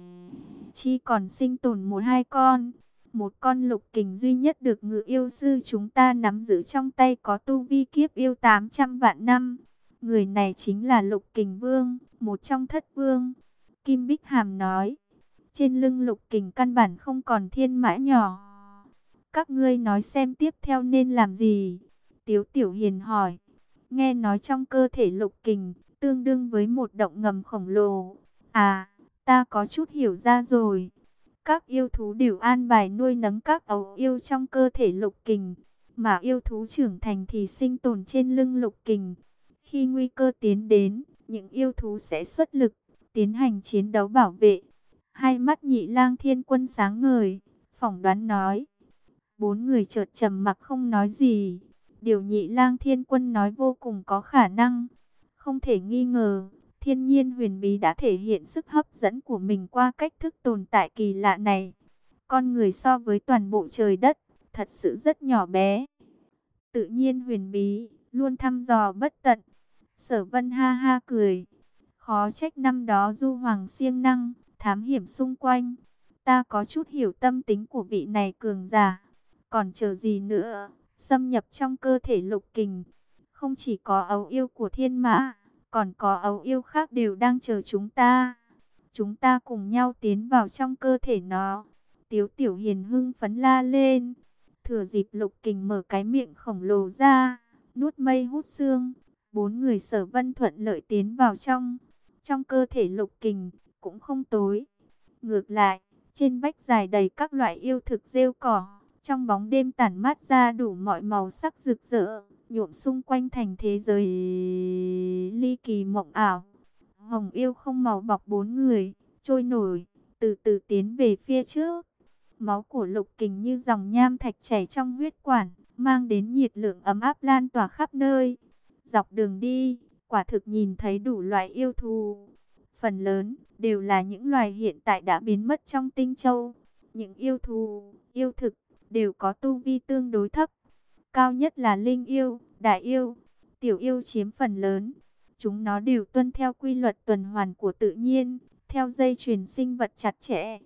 chi còn sinh tồn một hai con. Một con lục kình duy nhất được ngự yêu sư chúng ta nắm giữ trong tay có tu vi kiếp yêu 800 vạn năm. Người này chính là lục kình vương, một trong thất vương. Kim Bích Hàm nói, trên lưng lục kình căn bản không còn thiên mã nhỏ. Các ngươi nói xem tiếp theo nên làm gì? Tiếu Tiểu Hiền hỏi. Nghe nói trong cơ thể lục kình, tương đương với một động ngầm khổng lồ. À, ta có chút hiểu ra rồi. Các yêu thú đều an bài nuôi nấng các ấu yêu trong cơ thể lục kình. Mà yêu thú trưởng thành thì sinh tồn trên lưng lục kình. Khi nguy cơ tiến đến, những yêu thú sẽ xuất lực, tiến hành chiến đấu bảo vệ. Hai mắt nhị lang thiên quân sáng ngời, phỏng đoán nói. Bốn người chợt trầm mặc không nói gì. Điều nhị lang thiên quân nói vô cùng có khả năng. Không thể nghi ngờ, thiên nhiên huyền bí đã thể hiện sức hấp dẫn của mình qua cách thức tồn tại kỳ lạ này. Con người so với toàn bộ trời đất, thật sự rất nhỏ bé. Tự nhiên huyền bí, luôn thăm dò bất tận. Sở vân ha ha cười. Khó trách năm đó du hoàng siêng năng, thám hiểm xung quanh. Ta có chút hiểu tâm tính của vị này cường giả. Còn chờ gì nữa? Xâm nhập trong cơ thể lục kình. Không chỉ có ấu yêu của thiên mã, còn có ấu yêu khác đều đang chờ chúng ta. Chúng ta cùng nhau tiến vào trong cơ thể nó. Tiếu tiểu hiền hưng phấn la lên. Thừa dịp lục kình mở cái miệng khổng lồ ra, nuốt mây hút xương, Bốn người sở vân thuận lợi tiến vào trong. Trong cơ thể lục kình cũng không tối. Ngược lại, trên vách dài đầy các loại yêu thực rêu cỏ. Trong bóng đêm tản mát ra đủ mọi màu sắc rực rỡ, nhuộm xung quanh thành thế giới ly kỳ mộng ảo. Hồng yêu không màu bọc bốn người, trôi nổi, từ từ tiến về phía trước. Máu của lục kình như dòng nham thạch chảy trong huyết quản, mang đến nhiệt lượng ấm áp lan tỏa khắp nơi. Dọc đường đi, quả thực nhìn thấy đủ loại yêu thù. Phần lớn, đều là những loài hiện tại đã biến mất trong tinh châu. Những yêu thù, yêu thực, đều có tu vi tương đối thấp. Cao nhất là linh yêu, đại yêu, tiểu yêu chiếm phần lớn. Chúng nó đều tuân theo quy luật tuần hoàn của tự nhiên, theo dây truyền sinh vật chặt chẽ.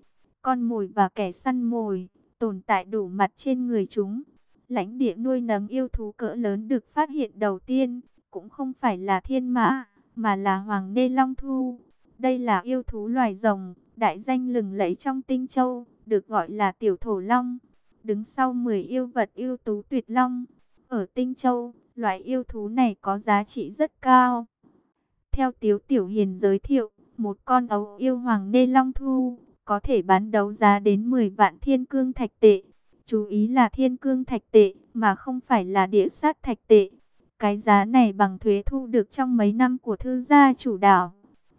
Con mồi và kẻ săn mồi, tồn tại đủ mặt trên người chúng. Lãnh địa nuôi nấng yêu thú cỡ lớn được phát hiện đầu tiên, cũng không phải là thiên mã, mà là hoàng nê long thu. Đây là yêu thú loài rồng, đại danh lừng lẫy trong tinh châu, được gọi là tiểu thổ long. Đứng sau 10 yêu vật yêu tú tuyệt long, ở tinh châu, loại yêu thú này có giá trị rất cao. Theo Tiếu Tiểu Hiền giới thiệu, một con ấu yêu hoàng nê long thu, có thể bán đấu giá đến 10 vạn thiên cương thạch tệ. Chú ý là thiên cương thạch tệ, mà không phải là địa sát thạch tệ. Cái giá này bằng thuế thu được trong mấy năm của thư gia chủ đảo.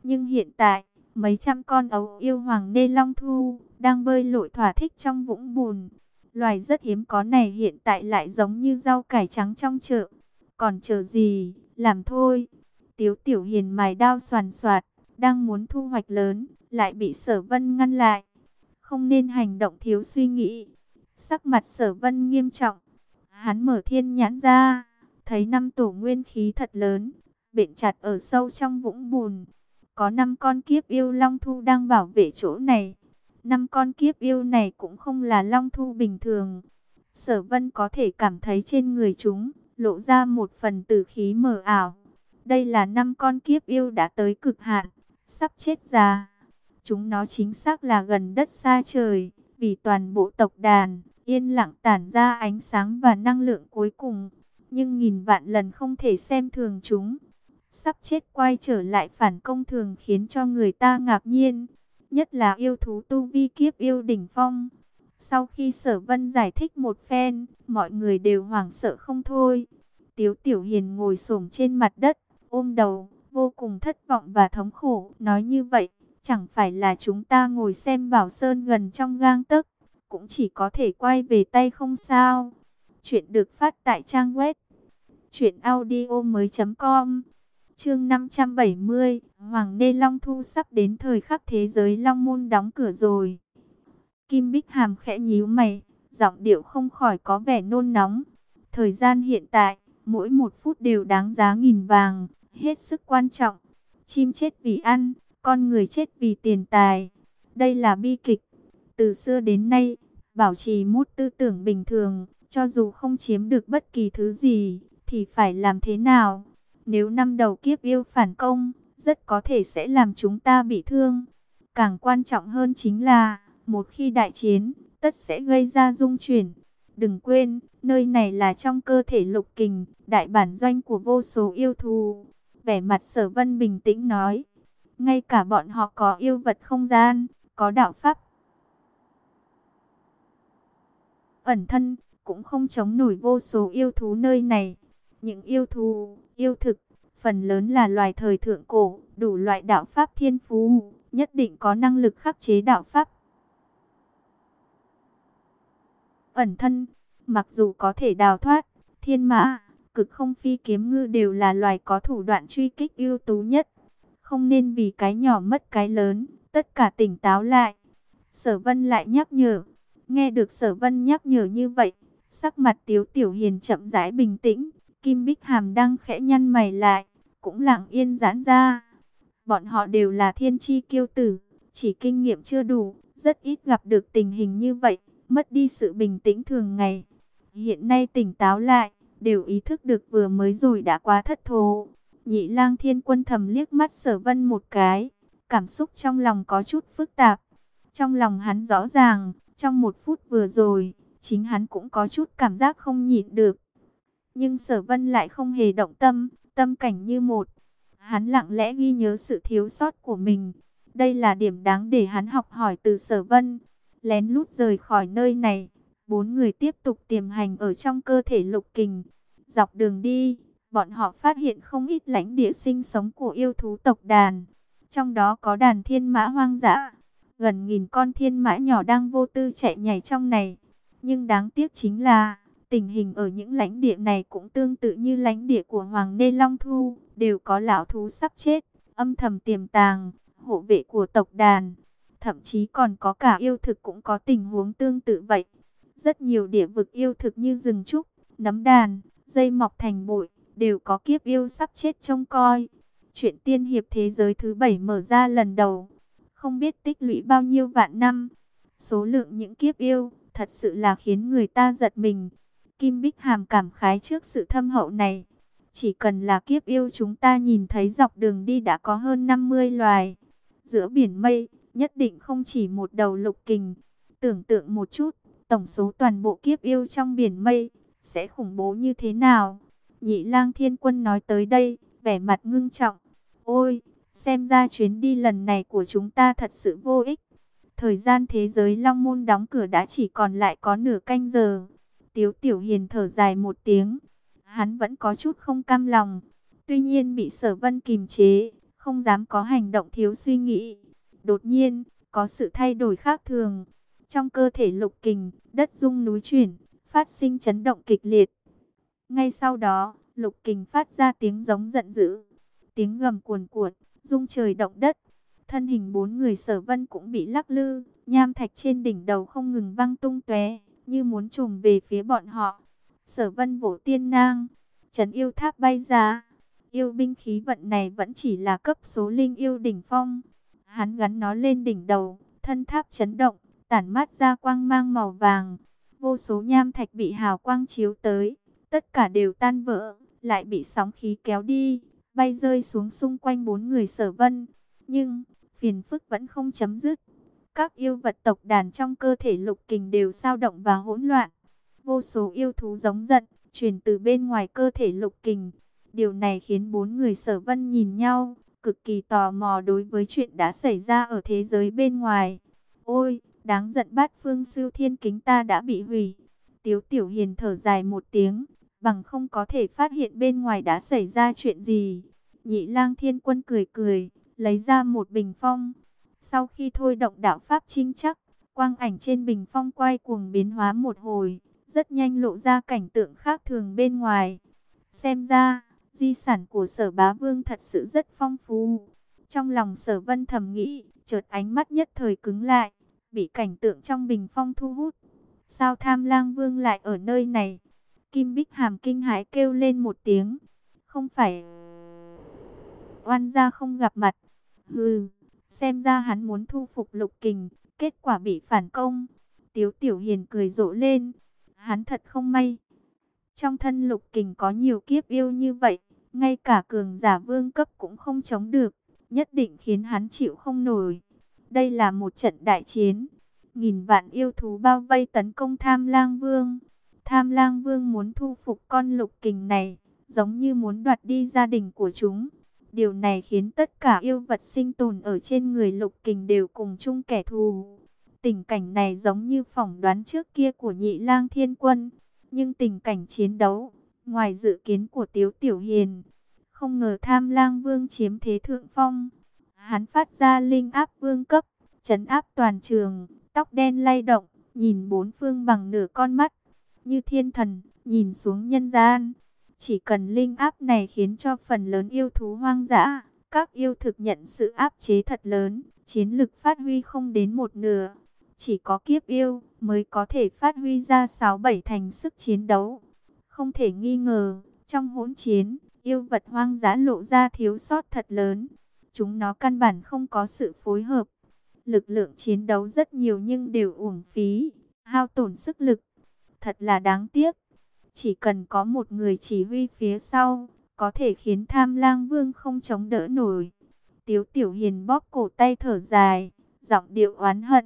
Nhưng hiện tại, mấy trăm con ấu yêu hoàng nê long thu, đang bơi lội thỏa thích trong vũng bùn. Loài rất hiếm có này hiện tại lại giống như rau cải trắng trong chợ. Còn chờ gì, làm thôi. Tiếu tiểu hiền mài đao soàn soạt, đang muốn thu hoạch lớn, lại bị sở vân ngăn lại. Không nên hành động thiếu suy nghĩ. Sắc mặt sở vân nghiêm trọng. Hắn mở thiên nhãn ra, thấy năm tổ nguyên khí thật lớn, bện chặt ở sâu trong vũng bùn. Có năm con kiếp yêu long thu đang bảo vệ chỗ này. Năm con kiếp yêu này cũng không là long thu bình thường. Sở vân có thể cảm thấy trên người chúng, lộ ra một phần tử khí mờ ảo. Đây là năm con kiếp yêu đã tới cực hạn, sắp chết già. Chúng nó chính xác là gần đất xa trời, vì toàn bộ tộc đàn, yên lặng tản ra ánh sáng và năng lượng cuối cùng. Nhưng nghìn vạn lần không thể xem thường chúng. Sắp chết quay trở lại phản công thường khiến cho người ta ngạc nhiên. Nhất là yêu thú tu vi kiếp yêu đỉnh phong. Sau khi sở vân giải thích một phen, mọi người đều hoảng sợ không thôi. Tiếu Tiểu Hiền ngồi xổm trên mặt đất, ôm đầu, vô cùng thất vọng và thống khổ. Nói như vậy, chẳng phải là chúng ta ngồi xem Bảo Sơn gần trong gang tấc, cũng chỉ có thể quay về tay không sao. Chuyện được phát tại trang web chuyện audio mới com Chương 570, Hoàng Nê Long Thu sắp đến thời khắc thế giới Long Môn đóng cửa rồi. Kim Bích Hàm khẽ nhíu mày, giọng điệu không khỏi có vẻ nôn nóng. Thời gian hiện tại, mỗi một phút đều đáng giá nghìn vàng, hết sức quan trọng. Chim chết vì ăn, con người chết vì tiền tài. Đây là bi kịch. Từ xưa đến nay, bảo trì mút tư tưởng bình thường, cho dù không chiếm được bất kỳ thứ gì, thì phải làm thế nào? Nếu năm đầu kiếp yêu phản công, rất có thể sẽ làm chúng ta bị thương. Càng quan trọng hơn chính là, một khi đại chiến, tất sẽ gây ra dung chuyển. Đừng quên, nơi này là trong cơ thể lục kình, đại bản doanh của vô số yêu thù. Vẻ mặt sở vân bình tĩnh nói, ngay cả bọn họ có yêu vật không gian, có đạo pháp. Ẩn thân, cũng không chống nổi vô số yêu thú nơi này. Những yêu thú, yêu thực, phần lớn là loài thời thượng cổ, đủ loại đạo pháp thiên phú, nhất định có năng lực khắc chế đạo pháp. Ẩn thân, mặc dù có thể đào thoát, thiên mã, cực không phi kiếm ngư đều là loài có thủ đoạn truy kích ưu tú nhất. Không nên vì cái nhỏ mất cái lớn, tất cả tỉnh táo lại. Sở vân lại nhắc nhở, nghe được sở vân nhắc nhở như vậy, sắc mặt tiếu tiểu hiền chậm rãi bình tĩnh, Kim Bích Hàm đang khẽ nhăn mày lại, cũng lặng yên giãn ra. Bọn họ đều là thiên chi kiêu tử, chỉ kinh nghiệm chưa đủ, rất ít gặp được tình hình như vậy, mất đi sự bình tĩnh thường ngày. Hiện nay tỉnh táo lại, đều ý thức được vừa mới rồi đã quá thất thố. Nhị lang thiên quân thầm liếc mắt sở vân một cái, cảm xúc trong lòng có chút phức tạp. Trong lòng hắn rõ ràng, trong một phút vừa rồi, chính hắn cũng có chút cảm giác không nhịn được. Nhưng sở vân lại không hề động tâm, tâm cảnh như một. Hắn lặng lẽ ghi nhớ sự thiếu sót của mình. Đây là điểm đáng để hắn học hỏi từ sở vân. Lén lút rời khỏi nơi này. Bốn người tiếp tục tiềm hành ở trong cơ thể lục kình. Dọc đường đi, bọn họ phát hiện không ít lãnh địa sinh sống của yêu thú tộc đàn. Trong đó có đàn thiên mã hoang dã. Gần nghìn con thiên mã nhỏ đang vô tư chạy nhảy trong này. Nhưng đáng tiếc chính là, tình hình ở những lãnh địa này cũng tương tự như lãnh địa của Hoàng Nê Long Thu. Đều có lão thú sắp chết, âm thầm tiềm tàng, hộ vệ của tộc đàn. Thậm chí còn có cả yêu thực cũng có tình huống tương tự vậy. Rất nhiều địa vực yêu thực như rừng trúc, nấm đàn, dây mọc thành bụi, đều có kiếp yêu sắp chết trông coi. Chuyện tiên hiệp thế giới thứ bảy mở ra lần đầu, không biết tích lũy bao nhiêu vạn năm. Số lượng những kiếp yêu thật sự là khiến người ta giật mình. Kim Bích Hàm cảm khái trước sự thâm hậu này. Chỉ cần là kiếp yêu chúng ta nhìn thấy dọc đường đi đã có hơn 50 loài. Giữa biển mây, nhất định không chỉ một đầu lục kình. Tưởng tượng một chút, tổng số toàn bộ kiếp yêu trong biển mây sẽ khủng bố như thế nào? Nhị lang thiên quân nói tới đây, vẻ mặt ngưng trọng. Ôi, xem ra chuyến đi lần này của chúng ta thật sự vô ích. Thời gian thế giới Long Môn đóng cửa đã chỉ còn lại có nửa canh giờ. Tiếu Tiểu Hiền thở dài một tiếng. Hắn vẫn có chút không cam lòng. Tuy nhiên bị sở vân kìm chế, không dám có hành động thiếu suy nghĩ. Đột nhiên, có sự thay đổi khác thường. Trong cơ thể lục kình, đất rung núi chuyển, phát sinh chấn động kịch liệt. Ngay sau đó, lục kình phát ra tiếng giống giận dữ. Tiếng gầm cuồn cuộn, rung trời động đất. Thân hình bốn người sở vân cũng bị lắc lư, nham thạch trên đỉnh đầu không ngừng văng tung tóe như muốn trùm về phía bọn họ. Sở vân vỗ tiên nang, trấn yêu tháp bay ra. Yêu binh khí vận này vẫn chỉ là cấp số linh yêu đỉnh phong. Hắn gắn nó lên đỉnh đầu, thân tháp chấn động, tản mát ra quang mang màu vàng. Vô số nham thạch bị hào quang chiếu tới, tất cả đều tan vỡ, lại bị sóng khí kéo đi, bay rơi xuống xung quanh bốn người sở vân. Nhưng, phiền phức vẫn không chấm dứt. Các yêu vật tộc đàn trong cơ thể lục kình đều sao động và hỗn loạn. Vô số yêu thú giống giận, truyền từ bên ngoài cơ thể lục kình. Điều này khiến bốn người sở vân nhìn nhau, cực kỳ tò mò đối với chuyện đã xảy ra ở thế giới bên ngoài. Ôi, đáng giận bát phương siêu thiên kính ta đã bị hủy. Tiếu tiểu hiền thở dài một tiếng, bằng không có thể phát hiện bên ngoài đã xảy ra chuyện gì. Nhị lang thiên quân cười cười, lấy ra một bình phong. Sau khi thôi động đạo pháp trinh chắc, quang ảnh trên bình phong quay cuồng biến hóa một hồi, rất nhanh lộ ra cảnh tượng khác thường bên ngoài. Xem ra, di sản của sở bá vương thật sự rất phong phú. Trong lòng sở vân thầm nghĩ, chợt ánh mắt nhất thời cứng lại, bị cảnh tượng trong bình phong thu hút. Sao tham lang vương lại ở nơi này? Kim Bích Hàm kinh hãi kêu lên một tiếng. Không phải... Oan gia không gặp mặt. Hừ, xem ra hắn muốn thu phục lục kình, kết quả bị phản công. Tiếu Tiểu Hiền cười rộ lên. Hắn thật không may. Trong thân lục kình có nhiều kiếp yêu như vậy, ngay cả cường giả vương cấp cũng không chống được, nhất định khiến hắn chịu không nổi. Đây là một trận đại chiến, nghìn vạn yêu thú bao vây tấn công tham lang vương. Tham lang vương muốn thu phục con lục kình này, giống như muốn đoạt đi gia đình của chúng. Điều này khiến tất cả yêu vật sinh tồn ở trên người lục kình đều cùng chung kẻ thù. Tình cảnh này giống như phỏng đoán trước kia của nhị lang thiên quân. Nhưng tình cảnh chiến đấu, ngoài dự kiến của Tiếu Tiểu Hiền, không ngờ tham lang vương chiếm thế thượng phong. Hắn phát ra linh áp vương cấp, chấn áp toàn trường, tóc đen lay động, nhìn bốn phương bằng nửa con mắt, như thiên thần, nhìn xuống nhân gian. Chỉ cần linh áp này khiến cho phần lớn yêu thú hoang dã, các yêu thực nhận sự áp chế thật lớn, chiến lực phát huy không đến một nửa. Chỉ có kiếp yêu mới có thể phát huy ra 6-7 thành sức chiến đấu. Không thể nghi ngờ, trong hỗn chiến, yêu vật hoang dã lộ ra thiếu sót thật lớn. Chúng nó căn bản không có sự phối hợp. Lực lượng chiến đấu rất nhiều nhưng đều uổng phí, hao tổn sức lực. Thật là đáng tiếc. Chỉ cần có một người chỉ huy phía sau, có thể khiến tham lang vương không chống đỡ nổi. Tiếu tiểu hiền bóp cổ tay thở dài, giọng điệu oán hận.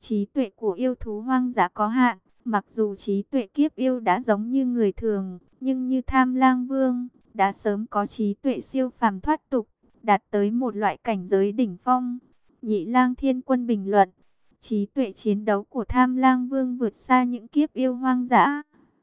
Trí tuệ của yêu thú hoang dã có hạn, mặc dù trí tuệ kiếp yêu đã giống như người thường, nhưng như tham lang vương, đã sớm có trí tuệ siêu phàm thoát tục, đạt tới một loại cảnh giới đỉnh phong. Nhị lang thiên quân bình luận, trí tuệ chiến đấu của tham lang vương vượt xa những kiếp yêu hoang dã,